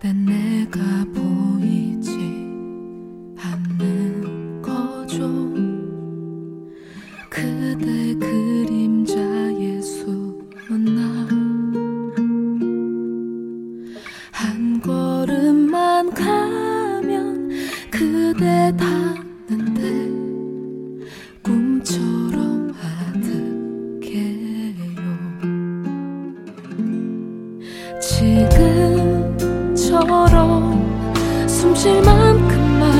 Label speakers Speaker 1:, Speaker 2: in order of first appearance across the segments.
Speaker 1: 그댄 내가 보이지 않는 거죠. 그대 그림자의 수문나 한 걸음만 가면 그대 닿는데 꿈처럼 아득해요. 지금 숨쉴 만큼만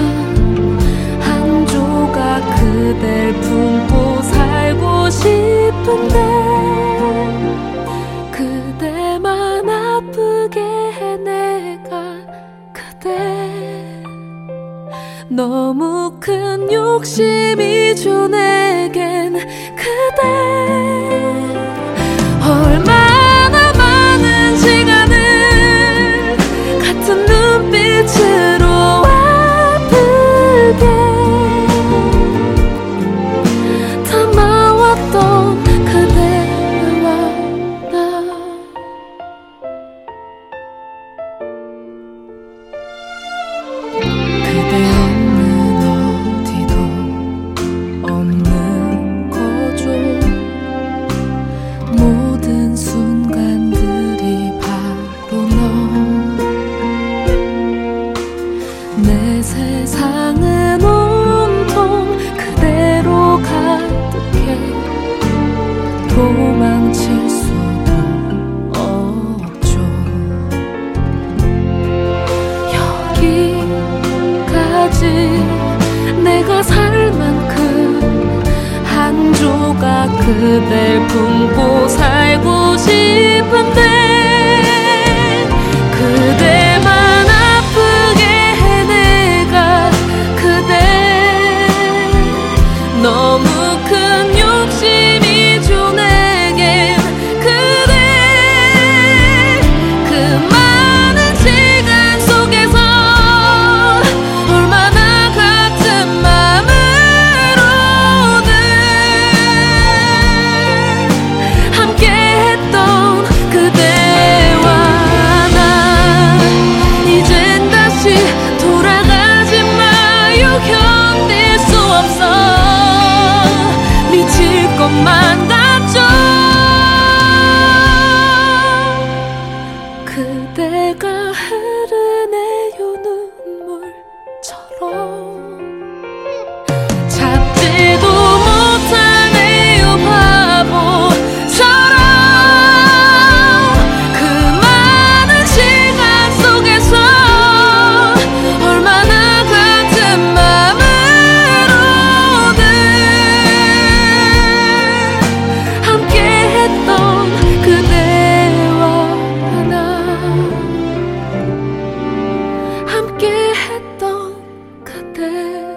Speaker 1: 한 조각 그댈 품고 살고 싶은데 너무 큰 욕심이죠 내 그댈 품고 살고 싶은데 없어. 미칠 것만 같 te